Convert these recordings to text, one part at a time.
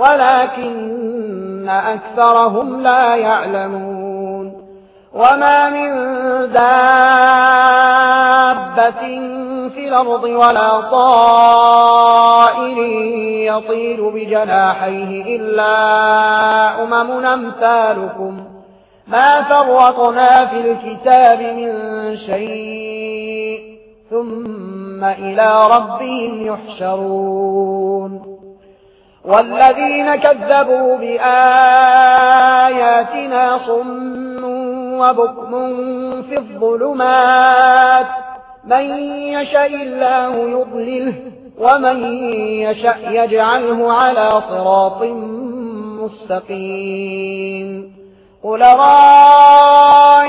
ولكن أكثرهم لا يعلمون وما من دابة في الأرض ولا طائر يطير بجناحيه إلا أمم أمثالكم. ما فرطنا في الكتاب من شيء ثم إلى ربهم يحشرون. والذين كذبوا بآياتنا صم وبكم في الظلمات من يشاء الله يضلله ومن يشاء يجعله على صراط مستقيم قل رأيتكم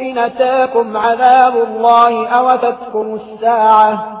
إن أتاكم عذاب الله أوتتكم الساعة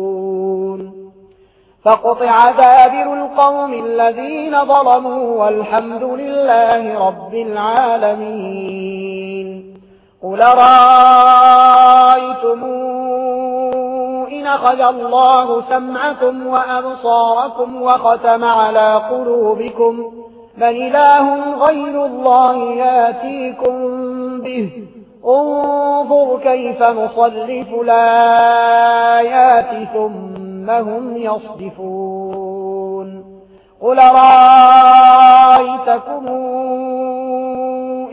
فقطع دابر القوم الذين ظلموا والحمد لله رب العالمين. قل رأيتم إن خذ الله سمعكم وأبصاركم وختم على قلوبكم؟ من إله غير الله ياتيكم به. انظر كيف نصرف لآياتكم عمهم يصدفون قل رأيتكم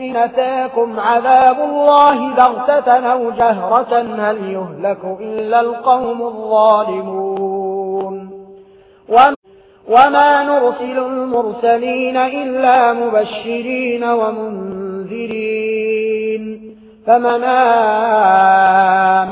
إن أتاكم عذاب الله بغتة أو جهرة هل يهلك إلا القوم الظالمون وما نرسل المرسلين إلا مبشرين ومنذرين فمن آمن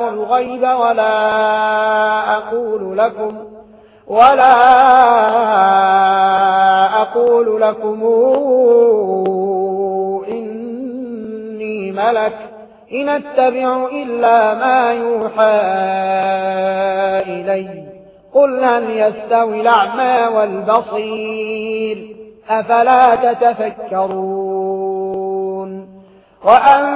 أعلم الغيب ولا أقول لكم ولا أقول لكم إني ملك إن أتبع إلا ما يوحى إلي قل هل يستوي الأعمى والبصير أفلا تتفكرون وأن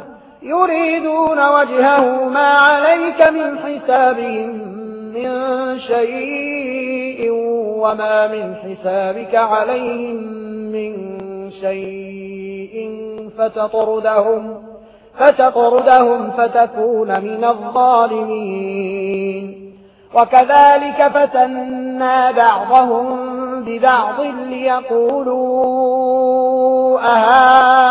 يريدون وجهه ما عليك من حسابهم من شيء وما من حسابك عليهم من شيء فتطردهم فتطردهم فتكون من الظالمين. وكذلك فتنا بعضهم ببعض ليقولوا أهام